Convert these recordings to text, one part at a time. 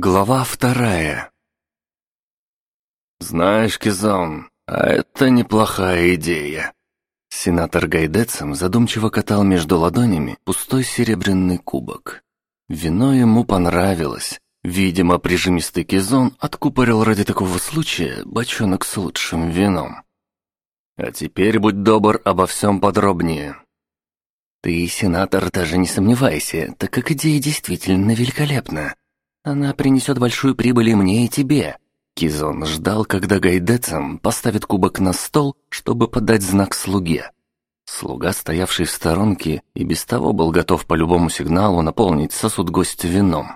Глава вторая «Знаешь, Кизон, а это неплохая идея». Сенатор Гайдецем задумчиво катал между ладонями пустой серебряный кубок. Вино ему понравилось. Видимо, прижимистый Кизон откупорил ради такого случая бочонок с лучшим вином. «А теперь будь добр обо всем подробнее». «Ты, сенатор, даже не сомневайся, так как идея действительно великолепна. Она принесет большую прибыль и мне, и тебе». Кизон ждал, когда Гайдецам поставит кубок на стол, чтобы подать знак слуге. Слуга, стоявший в сторонке, и без того был готов по любому сигналу наполнить сосуд гостя вином.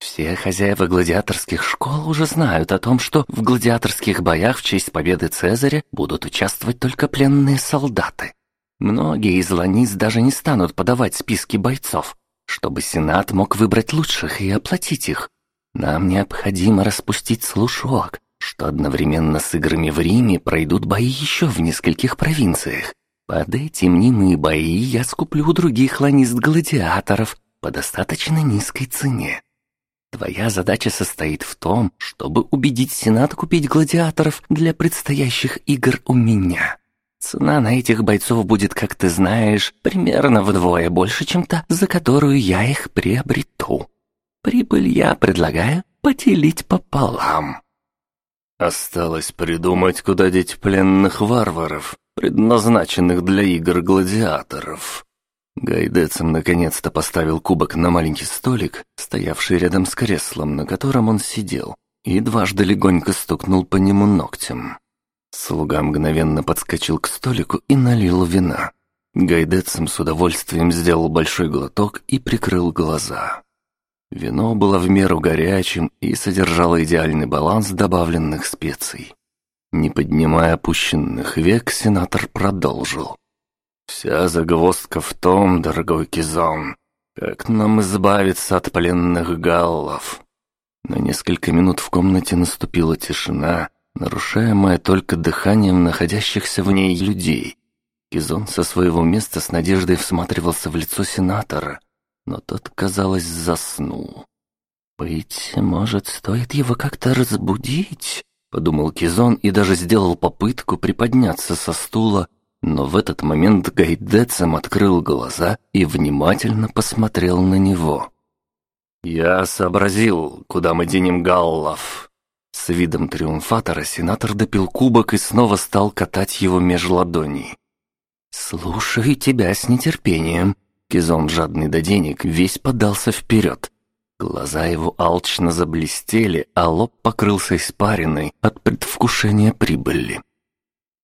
Все хозяева гладиаторских школ уже знают о том, что в гладиаторских боях в честь победы Цезаря будут участвовать только пленные солдаты. Многие из ланиц даже не станут подавать списки бойцов, чтобы Сенат мог выбрать лучших и оплатить их. Нам необходимо распустить слушок, что одновременно с играми в Риме пройдут бои еще в нескольких провинциях. Под эти мнимые бои я скуплю других ланист-гладиаторов по достаточно низкой цене. Твоя задача состоит в том, чтобы убедить Сенат купить гладиаторов для предстоящих игр у меня. Цена на этих бойцов будет, как ты знаешь, примерно вдвое больше, чем та, за которую я их приобрету. Прибыль я предлагаю поделить пополам. Осталось придумать, куда деть пленных варваров, предназначенных для игр гладиаторов. Гайдецем наконец-то поставил кубок на маленький столик, стоявший рядом с креслом, на котором он сидел, и дважды легонько стукнул по нему ногтем. Слуга мгновенно подскочил к столику и налил вина. Гайдецем с удовольствием сделал большой глоток и прикрыл глаза. Вино было в меру горячим и содержало идеальный баланс добавленных специй. Не поднимая опущенных век, сенатор продолжил. «Вся загвоздка в том, дорогой Кизон, как нам избавиться от пленных галлов». На несколько минут в комнате наступила тишина, нарушаемое только дыханием находящихся в ней людей. Кизон со своего места с надеждой всматривался в лицо сенатора, но тот, казалось, заснул. «Быть может, стоит его как-то разбудить?» — подумал Кизон и даже сделал попытку приподняться со стула, но в этот момент Гайдецем открыл глаза и внимательно посмотрел на него. «Я сообразил, куда мы денем галлов», с видом триумфатора сенатор допил кубок и снова стал катать его меж ладоней. «Слушаю тебя с нетерпением». Кизон, жадный до денег, весь подался вперед. Глаза его алчно заблестели, а лоб покрылся испариной от предвкушения прибыли.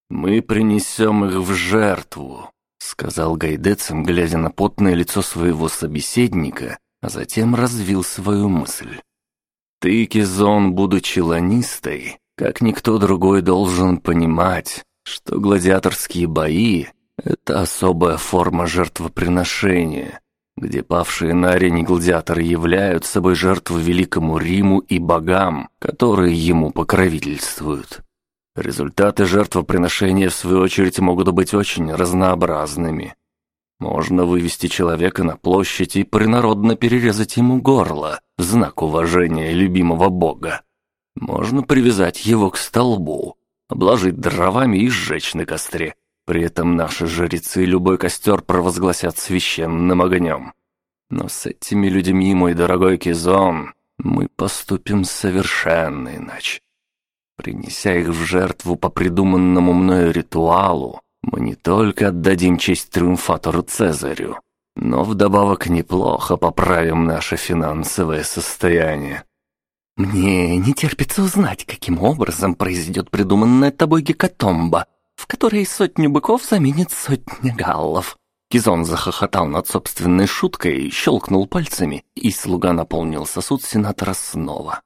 «Мы принесем их в жертву», — сказал Гайдецем, глядя на потное лицо своего собеседника, а затем развил свою мысль. Ты, Кизон, будучи ланистой, как никто другой должен понимать, что гладиаторские бои — это особая форма жертвоприношения, где павшие на арене гладиаторы являют собой жертву великому Риму и богам, которые ему покровительствуют. Результаты жертвоприношения, в свою очередь, могут быть очень разнообразными. Можно вывести человека на площадь и принародно перерезать ему горло в знак уважения любимого бога. Можно привязать его к столбу, обложить дровами и сжечь на костре. При этом наши жрецы любой костер провозгласят священным огнем. Но с этими людьми, мой дорогой Кизон, мы поступим совершенно иначе. Принеся их в жертву по придуманному мною ритуалу, мы не только отдадим честь триумфатору Цезарю, но вдобавок неплохо поправим наше финансовое состояние. Мне не терпится узнать, каким образом произойдет придуманная тобой гекатомба, в которой сотню быков заменит сотня галлов. Кизон захохотал над собственной шуткой, щелкнул пальцами, и слуга наполнил сосуд сенатора снова.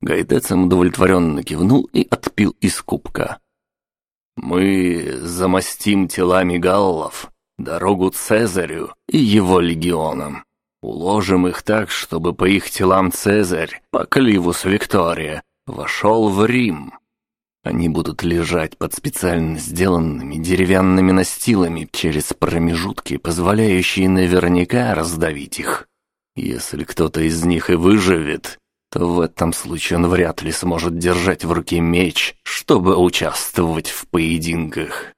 Гайдецем удовлетворенно кивнул и отпил из кубка. Мы замостим телами галлов дорогу Цезарю и его легионам. Уложим их так, чтобы по их телам Цезарь, по Кливус Виктория, вошел в Рим. Они будут лежать под специально сделанными деревянными настилами через промежутки, позволяющие наверняка раздавить их. Если кто-то из них и выживет, в этом случае он вряд ли сможет держать в руке меч, чтобы участвовать в поединках.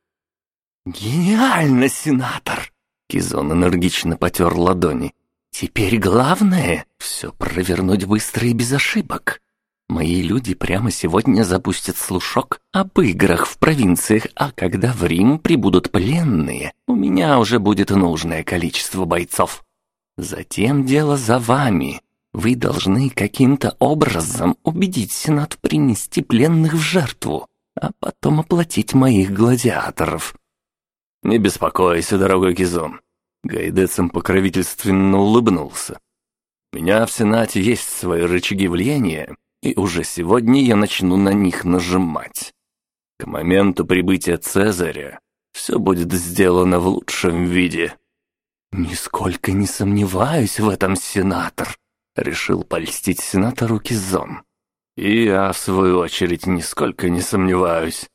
«Гениально, сенатор!» Кизон энергично потер ладони. «Теперь главное — все провернуть быстро и без ошибок. Мои люди прямо сегодня запустят слушок об играх в провинциях, а когда в Рим прибудут пленные, у меня уже будет нужное количество бойцов. Затем дело за вами. Вы должны каким-то образом убедить Сенат принести пленных в жертву, а потом оплатить моих гладиаторов». «Не беспокойся, дорогой Кизон». Гайдецем покровительственно улыбнулся. «У меня в Сенате есть свои рычаги влияния, и уже сегодня я начну на них нажимать. К моменту прибытия Цезаря все будет сделано в лучшем виде». «Нисколько не сомневаюсь в этом, сенатор», — решил польстить сенатору Кизон. «И я, в свою очередь, нисколько не сомневаюсь».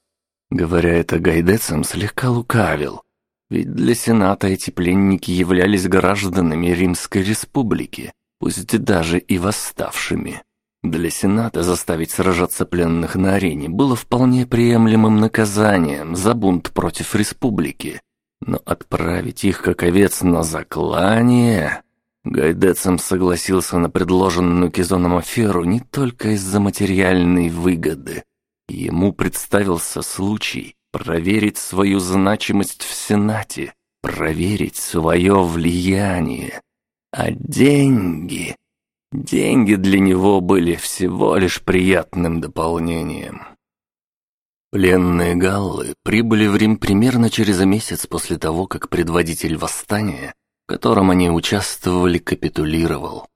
Говоря это гайдецам, слегка лукавил. Ведь для Сената эти пленники являлись гражданами Римской Республики, пусть даже и восставшими. Для Сената заставить сражаться пленных на арене было вполне приемлемым наказанием за бунт против республики. Но отправить их как овец на заклание... Гайдецем согласился на предложенную Кизоном аферу не только из-за материальной выгоды. Ему представился случай проверить свою значимость в Сенате, проверить свое влияние. А деньги... Деньги для него были всего лишь приятным дополнением. Пленные галлы прибыли в Рим примерно через месяц после того, как предводитель восстания, котором они участвовали, капитулировал.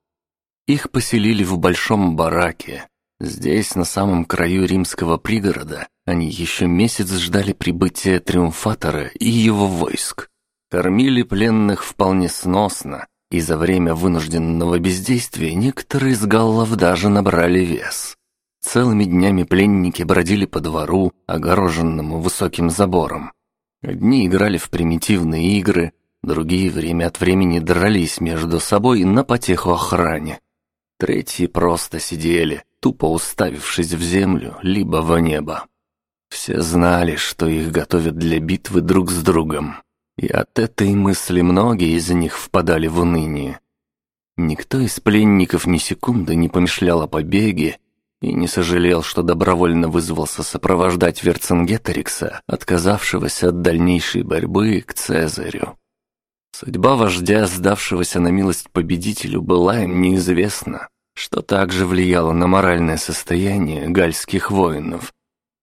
Их поселили в большом бараке. Здесь, на самом краю римского пригорода, они еще месяц ждали прибытия Триумфатора и его войск. Кормили пленных вполне сносно, и за время вынужденного бездействия некоторые из галлов даже набрали вес. Целыми днями пленники бродили по двору, огороженному высоким забором. Одни играли в примитивные игры, другие время от времени дрались между собой на потеху охране. Третьи просто сидели, тупо уставившись в землю, либо в небо. Все знали, что их готовят для битвы друг с другом, и от этой мысли многие из них впадали в уныние. Никто из пленников ни секунды не помышлял о побеге и не сожалел, что добровольно вызвался сопровождать Верцингеторикса, отказавшегося от дальнейшей борьбы к Цезарю. Судьба вождя, сдавшегося на милость победителю, была им неизвестна, что также влияло на моральное состояние гальских воинов,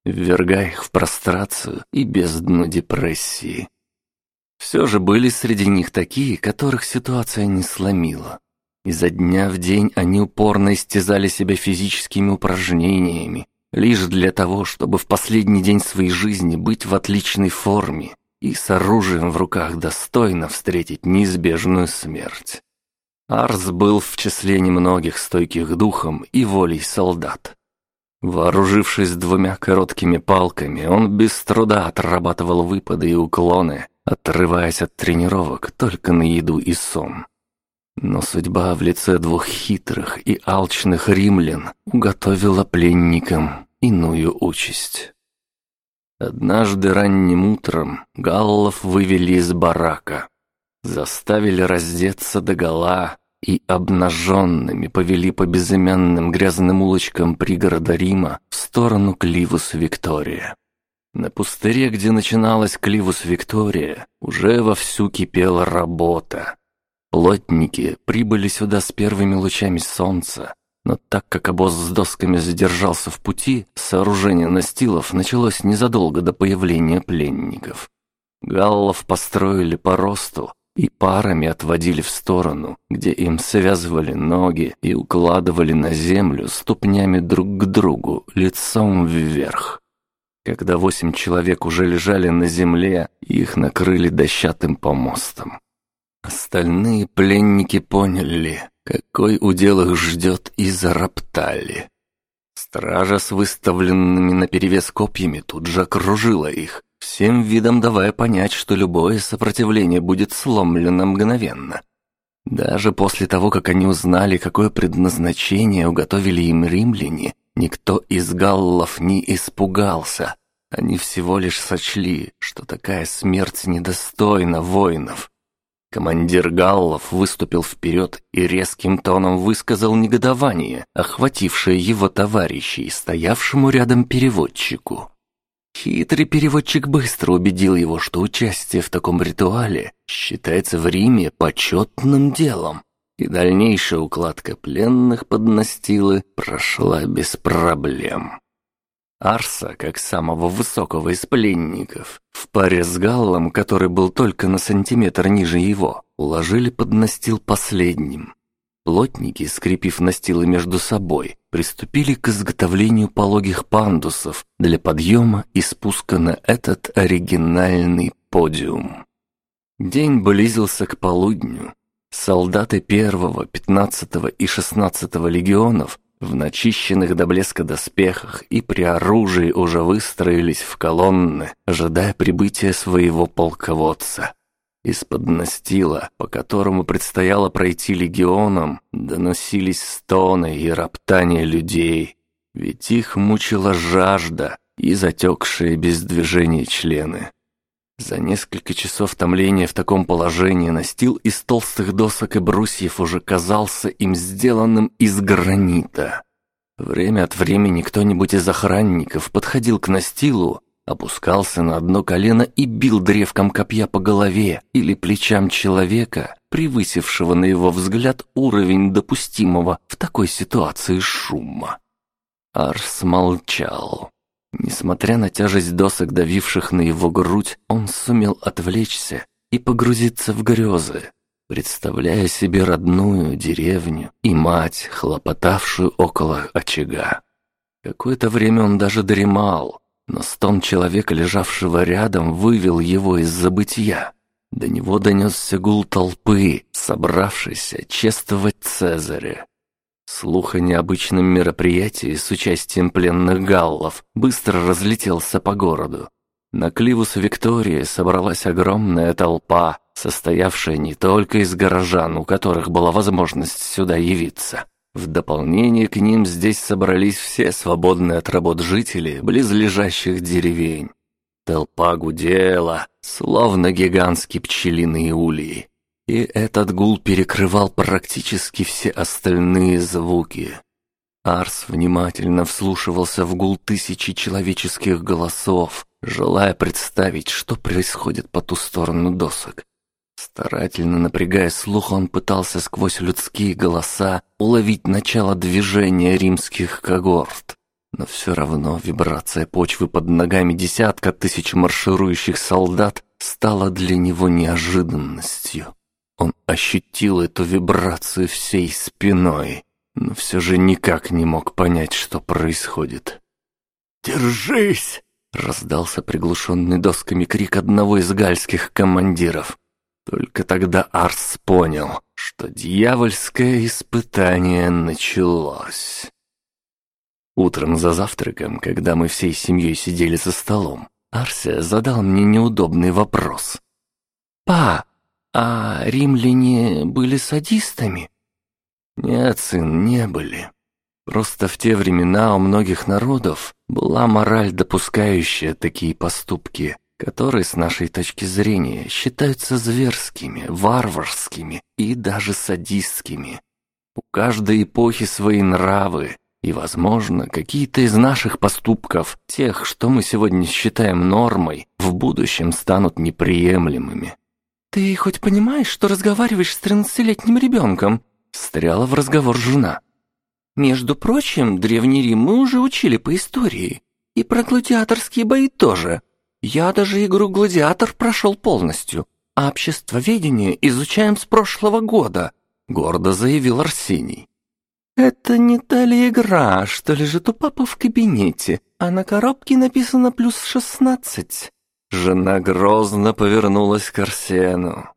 ввергая их в прострацию и бездну депрессии. Все же были среди них такие, которых ситуация не сломила. Изо дня в день они упорно истязали себя физическими упражнениями, лишь для того, чтобы в последний день своей жизни быть в отличной форме и с оружием в руках достойно встретить неизбежную смерть. Арс был в числе немногих стойких духом и волей солдат. Вооружившись двумя короткими палками, он без труда отрабатывал выпады и уклоны, отрываясь от тренировок только на еду и сон. Но судьба в лице двух хитрых и алчных римлян уготовила пленникам иную участь. Однажды ранним утром галлов вывели из барака, заставили раздеться догола и обнаженными повели по безымянным грязным улочкам пригорода Рима в сторону Кливус Виктория. На пустыре, где начиналась Кливус Виктория, уже вовсю кипела работа. Плотники прибыли сюда с первыми лучами солнца, но так как обоз с досками задержался в пути, сооружение настилов началось незадолго до появления пленников. Галлов построили по росту и парами отводили в сторону, где им связывали ноги и укладывали на землю ступнями друг к другу, лицом вверх. Когда восемь человек уже лежали на земле, их накрыли дощатым помостом. Остальные пленники поняли, какой удел их ждет, и зароптали. Стража с выставленными наперевес копьями тут же окружила их, всем видом давая понять, что любое сопротивление будет сломлено мгновенно. Даже после того, как они узнали, какое предназначение уготовили им римляне, никто из галлов не испугался. Они всего лишь сочли, что такая смерть недостойна воинов. Командир галлов выступил вперед и резким тоном высказал негодование, охватившее его товарищей, стоявшему рядом переводчику. Хитрый переводчик быстро убедил его, что участие в таком ритуале считается в Риме почетным делом, и дальнейшая укладка пленных под настилы прошла без проблем. Арса, как самого высокого из пленников, в паре с Галлом, который был только на сантиметр ниже его, уложили под настил последним. Плотники, скрепив настилы между собой, приступили к изготовлению пологих пандусов для подъема и спуска на этот оригинальный подиум. День близился к полудню. Солдаты первого, пятнадцатого и шестнадцатого легионов в начищенных до блеска доспехах и при оружии уже выстроились в колонны, ожидая прибытия своего полководца. Из-под настила, по которому предстояло пройти легионам, доносились стоны и роптания людей, ведь их мучила жажда и затекшие без движения члены. За несколько часов томления в таком положении настил из толстых досок и брусьев уже казался им сделанным из гранита. Время от времени кто-нибудь из охранников подходил к настилу опускался на одно колено и бил древком копья по голове или плечам человека, превысившего на его взгляд уровень допустимого в такой ситуации шума. Арс молчал. Несмотря на тяжесть досок, давивших на его грудь, он сумел отвлечься и погрузиться в грезы, представляя себе родную деревню и мать, хлопотавшую около очага. Какое-то время он даже дремал, но стон человека, лежавшего рядом, вывел его из забытия. До него донесся гул толпы, собравшейся чествовать Цезаря. Слух о необычном мероприятии с участием пленных галлов быстро разлетелся по городу. На Кливус Виктории собралась огромная толпа, состоявшая не только из горожан, у которых была возможность сюда явиться, в дополнение к ним здесь собрались все свободные от работ жители близлежащих деревень. Толпа гудела, словно гигантские пчелиные ульи. И этот гул перекрывал практически все остальные звуки. Арс внимательно вслушивался в гул тысячи человеческих голосов, желая представить, что происходит по ту сторону досок. Старательно напрягая слух, он пытался сквозь людские голоса уловить начало движения римских когорт. Но все равно вибрация почвы под ногами десятка тысяч марширующих солдат стала для него неожиданностью. Он ощутил эту вибрацию всей спиной, но все же никак не мог понять, что происходит. «Держись!» — раздался приглушенный досками крик одного из гальских командиров. Только тогда Арс понял, что дьявольское испытание началось. Утром за завтраком, когда мы всей семьей сидели за столом, Арсия задал мне неудобный вопрос. «Па, а римляне были садистами?» «Нет, сын, не были. Просто в те времена у многих народов была мораль, допускающая такие поступки, которые с нашей точки зрения считаются зверскими, варварскими и даже садистскими. У каждой эпохи свои нравы, и, возможно, какие-то из наших поступков, тех, что мы сегодня считаем нормой, в будущем станут неприемлемыми. «Ты хоть понимаешь, что разговариваешь с тринадцатилетним ребенком?» — встряла в разговор жена. «Между прочим, Древний Рим мы уже учили по истории. И про гладиаторские бои тоже. Я даже игру «Гладиатор» прошел полностью, а обществоведение изучаем с прошлого года», — гордо заявил Арсений. «Это не та ли игра, что лежит у папы в кабинете, а на коробке написано плюс шестнадцать?» Жена грозно повернулась к Арсену.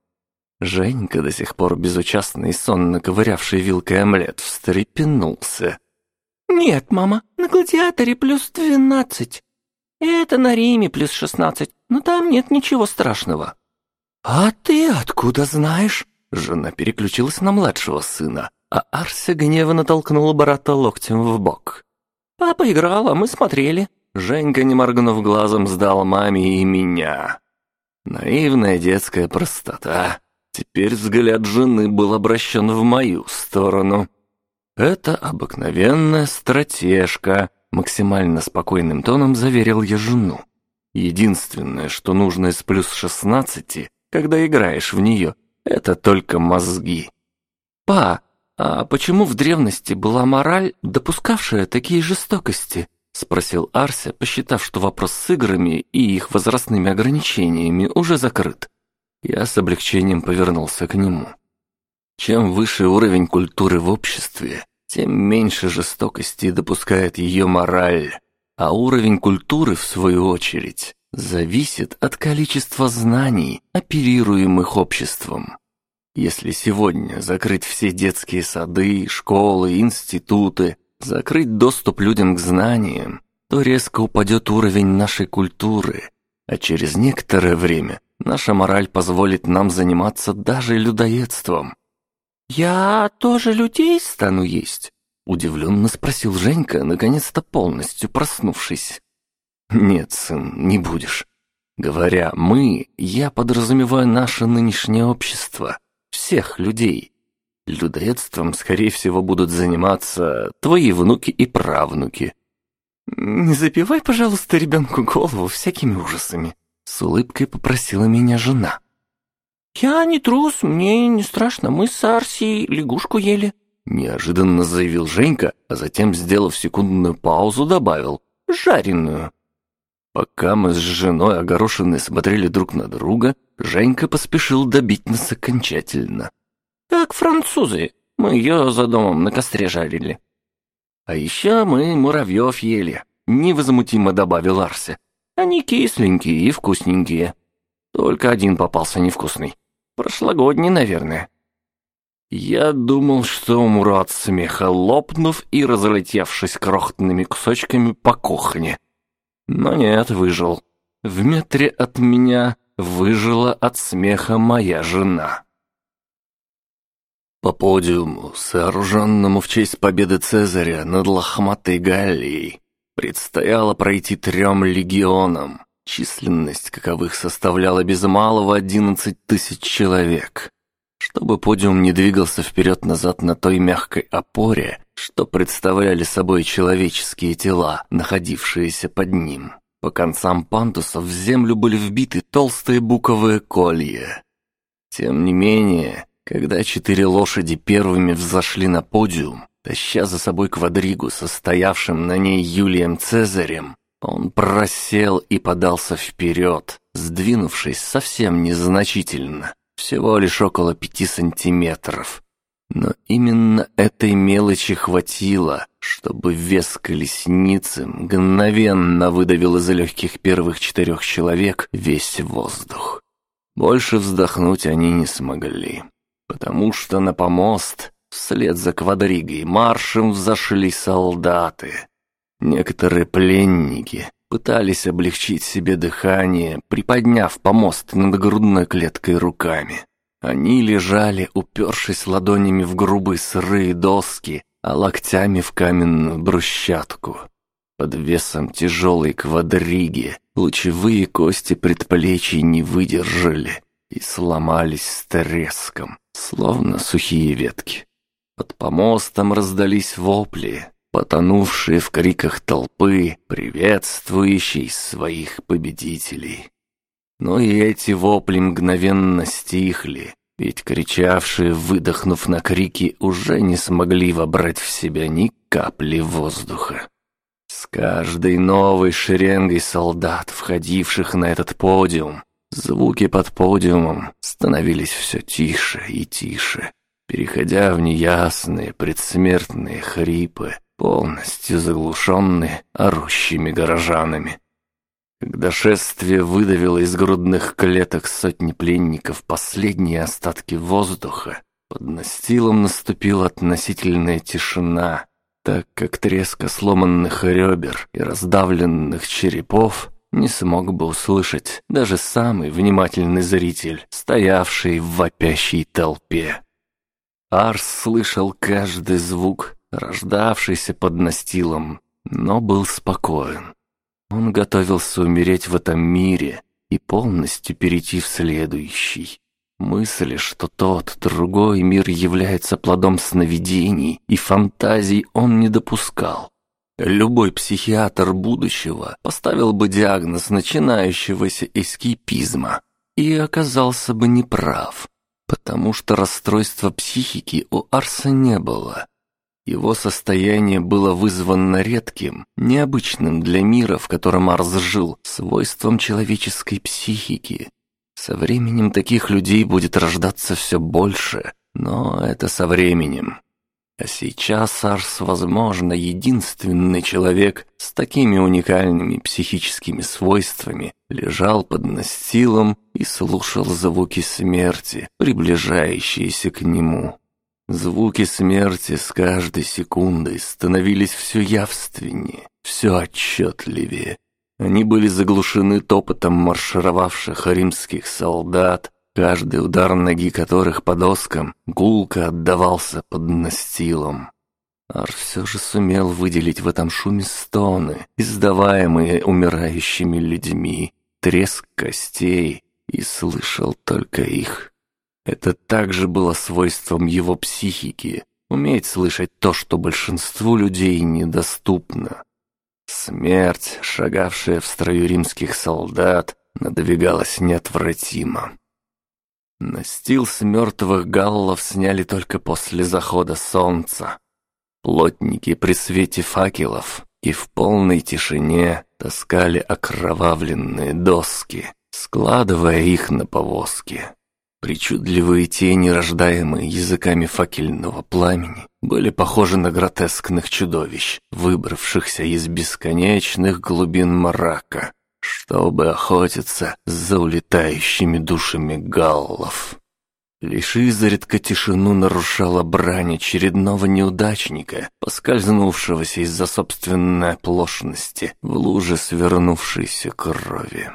Женька, до сих пор безучастный и сонно ковырявший вилкой омлет, встрепенулся. «Нет, мама, на гладиаторе плюс двенадцать. Это на Риме плюс шестнадцать, но там нет ничего страшного». «А ты откуда знаешь?» Жена переключилась на младшего сына, а Арся гневно толкнула брата локтем в бок. «Папа играл, а мы смотрели». Женька, не моргнув глазом, сдал маме и меня. Наивная детская простота. Теперь взгляд жены был обращен в мою сторону. «Это обыкновенная стратежка», — максимально спокойным тоном заверил я жену. «Единственное, что нужно из плюс шестнадцати, когда играешь в нее, это только мозги». «Па, а почему в древности была мораль, допускавшая такие жестокости?» — спросил Арся, посчитав, что вопрос с играми и их возрастными ограничениями уже закрыт. Я с облегчением повернулся к нему. Чем выше уровень культуры в обществе, тем меньше жестокости допускает ее мораль, а уровень культуры, в свою очередь, зависит от количества знаний, оперируемых обществом. Если сегодня закрыть все детские сады, школы, институты, закрыть доступ людям к знаниям, то резко упадет уровень нашей культуры, а через некоторое время Наша мораль позволит нам заниматься даже людоедством». «Я тоже людей стану есть?» — удивленно спросил Женька, наконец-то полностью проснувшись. «Нет, сын, не будешь. Говоря «мы», я подразумеваю наше нынешнее общество, всех людей. Людоедством, скорее всего, будут заниматься твои внуки и правнуки». «Не запивай, пожалуйста, ребенку голову всякими ужасами», с улыбкой попросила меня жена. «Я не трус, мне не страшно, мы с Арсией лягушку ели», неожиданно заявил Женька, а затем, сделав секундную паузу, добавил «жареную». Пока мы с женой огорошенные смотрели друг на друга, Женька поспешил добить нас окончательно. «Как французы, мы ее за домом на костре жарили». «А еще мы муравьев ели», — невозмутимо добавил Арся. Они кисленькие и вкусненькие. Только один попался невкусный. Прошлогодний, наверное. Я думал, что умру смеха, лопнув и разлетевшись крохотными кусочками по кухне. Но нет, выжил. В метре от меня выжила от смеха моя жена. По подиуму, сооруженному в честь победы Цезаря над лохматой Галлией, Предстояло пройти трем легионам, численность каковых составляла без малого одиннадцать тысяч человек. Чтобы подиум не двигался вперед-назад на той мягкой опоре, что представляли собой человеческие тела, находившиеся под ним. По концам пандусов в землю были вбиты толстые буковые колья. Тем не менее, когда четыре лошади первыми взошли на подиум, Таща за собой квадригу, состоявшим на ней Юлием Цезарем, он просел и подался вперед, сдвинувшись совсем незначительно, всего лишь около пяти сантиметров. Но именно этой мелочи хватило, чтобы вес колесницы мгновенно выдавил из легких первых четырех человек весь воздух. Больше вздохнуть они не смогли, потому что на помост Вслед за квадригой маршем взошли солдаты. Некоторые пленники пытались облегчить себе дыхание, приподняв помост над грудной клеткой руками. Они лежали, упершись ладонями в грубые сырые доски, а локтями в каменную брусчатку. Под весом тяжелой квадриги лучевые кости предплечий не выдержали и сломались с треском, словно сухие ветки. Под помостом раздались вопли, потонувшие в криках толпы, приветствующей своих победителей. Но и эти вопли мгновенно стихли, ведь кричавшие, выдохнув на крики, уже не смогли вобрать в себя ни капли воздуха. С каждой новой шеренгой солдат, входивших на этот подиум, звуки под подиумом становились все тише и тише, переходя в неясные предсмертные хрипы, полностью заглушенные орущими горожанами. Когда шествие выдавило из грудных клеток сотни пленников последние остатки воздуха, под настилом наступила относительная тишина, так как треска сломанных ребер и раздавленных черепов не смог бы услышать даже самый внимательный зритель, стоявший в вопящей толпе. Арс слышал каждый звук, рождавшийся под настилом, но был спокоен. Он готовился умереть в этом мире и полностью перейти в следующий. Мысли, что тот, другой мир является плодом сновидений и фантазий, он не допускал. Любой психиатр будущего поставил бы диагноз начинающегося эскипизма и оказался бы неправ, потому что расстройства психики у Арса не было. Его состояние было вызвано редким, необычным для мира, в котором Арс жил, свойством человеческой психики. Со временем таких людей будет рождаться все больше, но это со временем. А сейчас Арс, возможно, единственный человек с такими уникальными психическими свойствами, лежал под настилом и слушал звуки смерти, приближающиеся к нему. Звуки смерти с каждой секундой становились все явственнее, все отчетливее. Они были заглушены топотом маршировавших римских солдат, каждый удар ноги которых по доскам гулко отдавался под настилом. Ар все же сумел выделить в этом шуме стоны, издаваемые умирающими людьми, треск костей, и слышал только их. Это также было свойством его психики — уметь слышать то, что большинству людей недоступно. Смерть, шагавшая в строю римских солдат, надвигалась неотвратимо. Настил с мертвых галлов сняли только после захода солнца. Плотники при свете факелов и в полной тишине таскали окровавленные доски, складывая их на повозки. Причудливые тени, рождаемые языками факельного пламени, были похожи на гротескных чудовищ, выбравшихся из бесконечных глубин мрака, чтобы охотиться за улетающими душами галлов. Лишь изредка тишину нарушала брань очередного неудачника, поскользнувшегося из-за собственной оплошности в луже свернувшейся крови.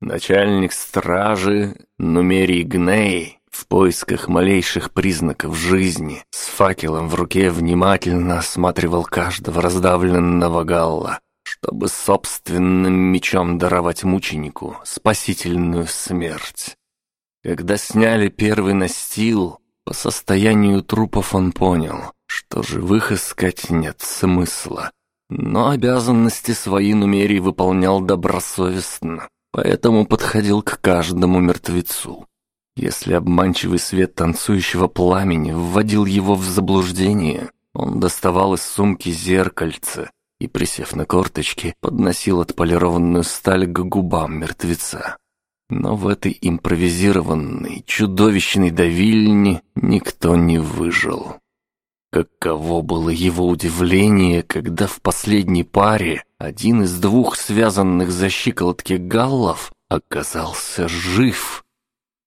Начальник стражи Нумерий Гней в поисках малейших признаков жизни с факелом в руке внимательно осматривал каждого раздавленного галла, чтобы собственным мечом даровать мученику спасительную смерть. Когда сняли первый настил, по состоянию трупов он понял, что живых искать нет смысла. Но обязанности свои Нумерий выполнял добросовестно, поэтому подходил к каждому мертвецу. Если обманчивый свет танцующего пламени вводил его в заблуждение, он доставал из сумки зеркальце и, присев на корточки, подносил отполированную сталь к губам мертвеца. Но в этой импровизированной, чудовищной давильне никто не выжил. Каково было его удивление, когда в последней паре один из двух связанных за щиколотки галлов оказался жив.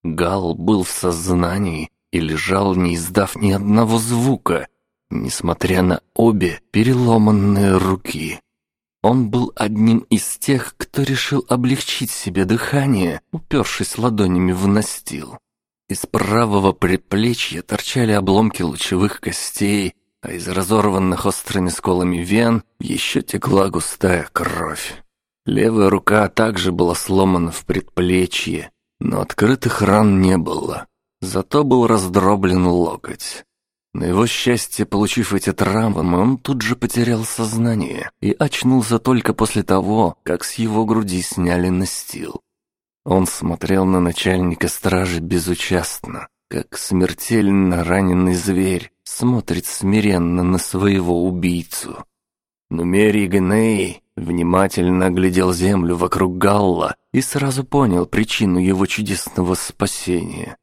Гал был в сознании и лежал, не издав ни одного звука, несмотря на обе переломанные руки. Он был одним из тех, кто решил облегчить себе дыхание, упершись ладонями в настил. Из правого предплечья торчали обломки лучевых костей, а из разорванных острыми сколами вен еще текла густая кровь. Левая рука также была сломана в предплечье, но открытых ран не было. Зато был раздроблен локоть. На его счастье, получив эти травмы, он тут же потерял сознание и очнулся только после того, как с его груди сняли настил. Он смотрел на начальника стражи безучастно, как смертельно раненый зверь смотрит смиренно на своего убийцу. Нумерий Гней внимательно оглядел землю вокруг Галла и сразу понял причину его чудесного спасения.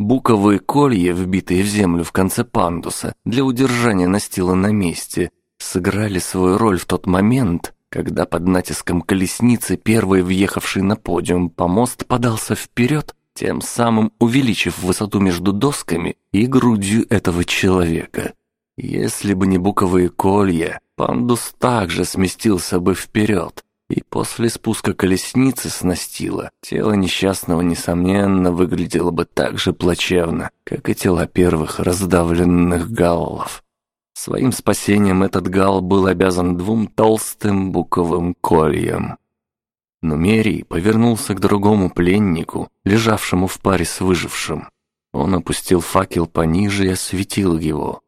Буковые колья, вбитые в землю в конце пандуса для удержания настила на месте, сыграли свою роль в тот момент, когда под натиском колесницы первый въехавший на подиум помост подался вперед, тем самым увеличив высоту между досками и грудью этого человека. Если бы не буковые колья, пандус также сместился бы вперед, и после спуска колесницы с настила тело несчастного, несомненно, выглядело бы так же плачевно, как и тела первых раздавленных галлов. Своим спасением этот гал был обязан двум толстым буковым кольям. Но Мерий повернулся к другому пленнику, лежавшему в паре с выжившим. Он опустил факел пониже и осветил его.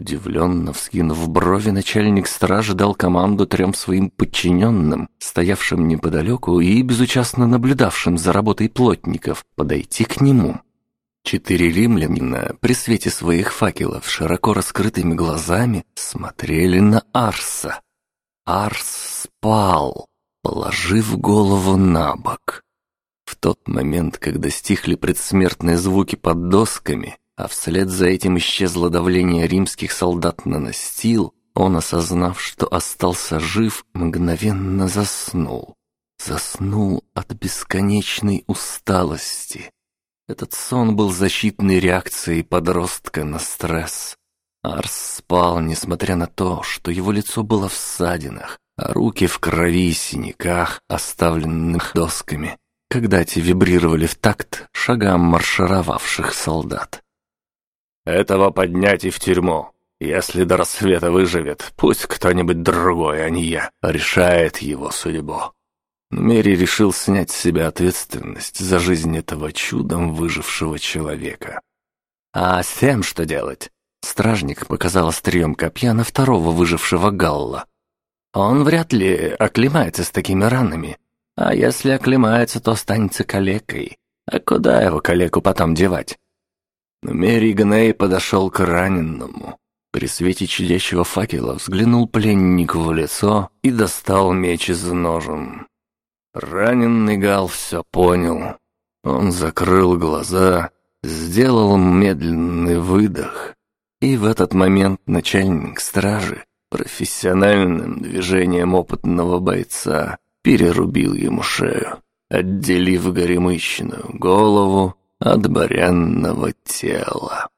Удивленно вскинув брови, начальник стражи дал команду трем своим подчиненным, стоявшим неподалеку и безучастно наблюдавшим за работой плотников, подойти к нему. Четыре римлянина при свете своих факелов широко раскрытыми глазами смотрели на Арса. Арс спал, положив голову на бок. В тот момент, когда стихли предсмертные звуки под досками, а вслед за этим исчезло давление римских солдат на настил, он, осознав, что остался жив, мгновенно заснул. Заснул от бесконечной усталости. Этот сон был защитной реакцией подростка на стресс. Арс спал, несмотря на то, что его лицо было в ссадинах, а руки в крови и синяках, оставленных досками, когда те вибрировали в такт шагам маршировавших солдат. Этого поднять и в тюрьму. Если до рассвета выживет, пусть кто-нибудь другой, а не я, решает его судьбу. Мери решил снять с себя ответственность за жизнь этого чудом выжившего человека. А с тем что делать? Стражник показал острием копья на второго выжившего Галла. Он вряд ли оклемается с такими ранами. А если оклемается, то останется калекой. А куда его калеку потом девать? Но Мэри Гней подошел к раненному. При свете чадящего факела взглянул пленнику в лицо и достал меч из ножен. Раненый Гал все понял. Он закрыл глаза, сделал медленный выдох. И в этот момент начальник стражи профессиональным движением опытного бойца перерубил ему шею, отделив горемычную голову от барянного тела.